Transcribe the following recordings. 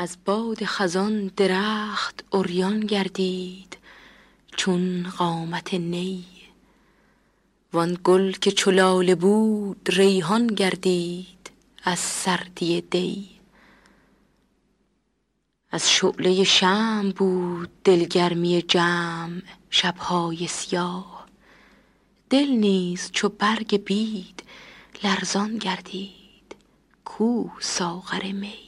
از باد خزان درخت اوریان گردید چون قامت نی. وان گل که چلاله بود ریحان گردید از سردی دی. از شعله شمع بود دلگرمی جمع شبهای سیاه. دل نیز چو برگ بید لرزان گردید کو ساغر می.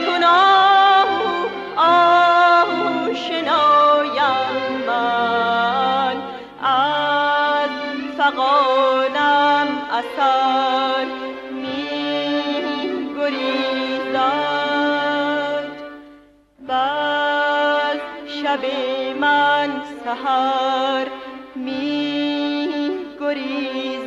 سرگشته بود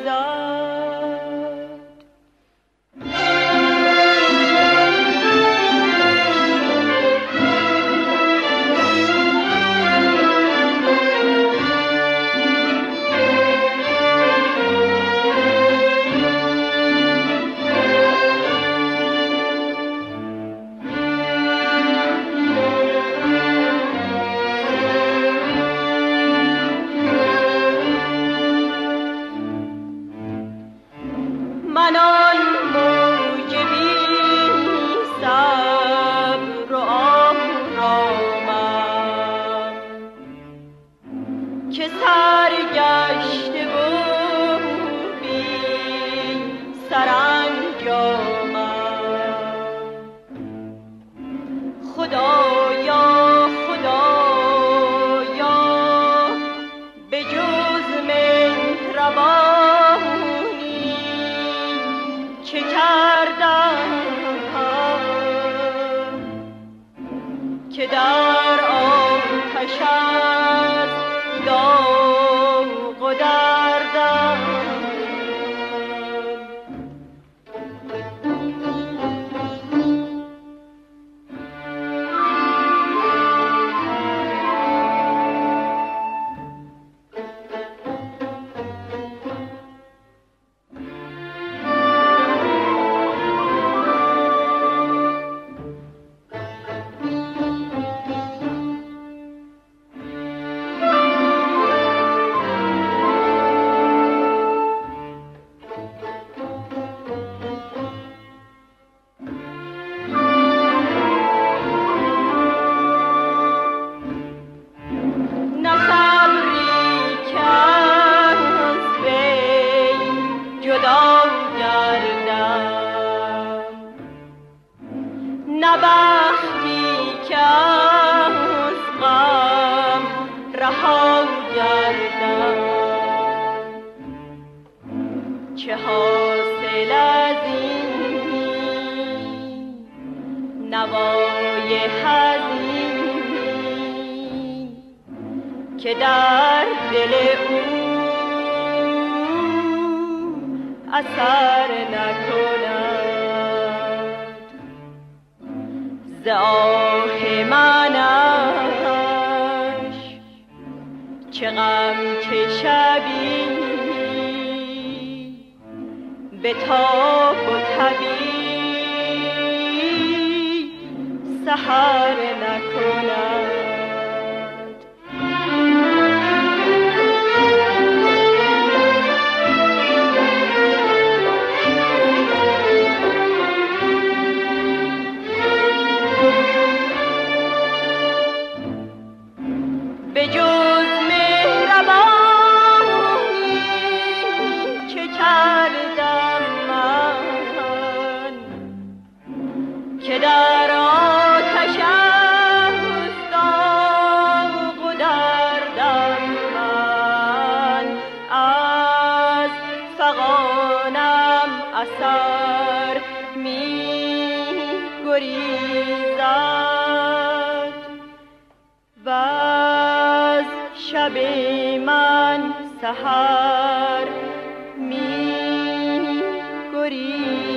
خدایا خدایا به جز مهربانی که کردم که در آتش است چه حاصل از این؟ نوای حزین که در دل او اثر نکند. ز آه منش غم چه شبی؟ به تاب و طبیع سهر من سحر می گری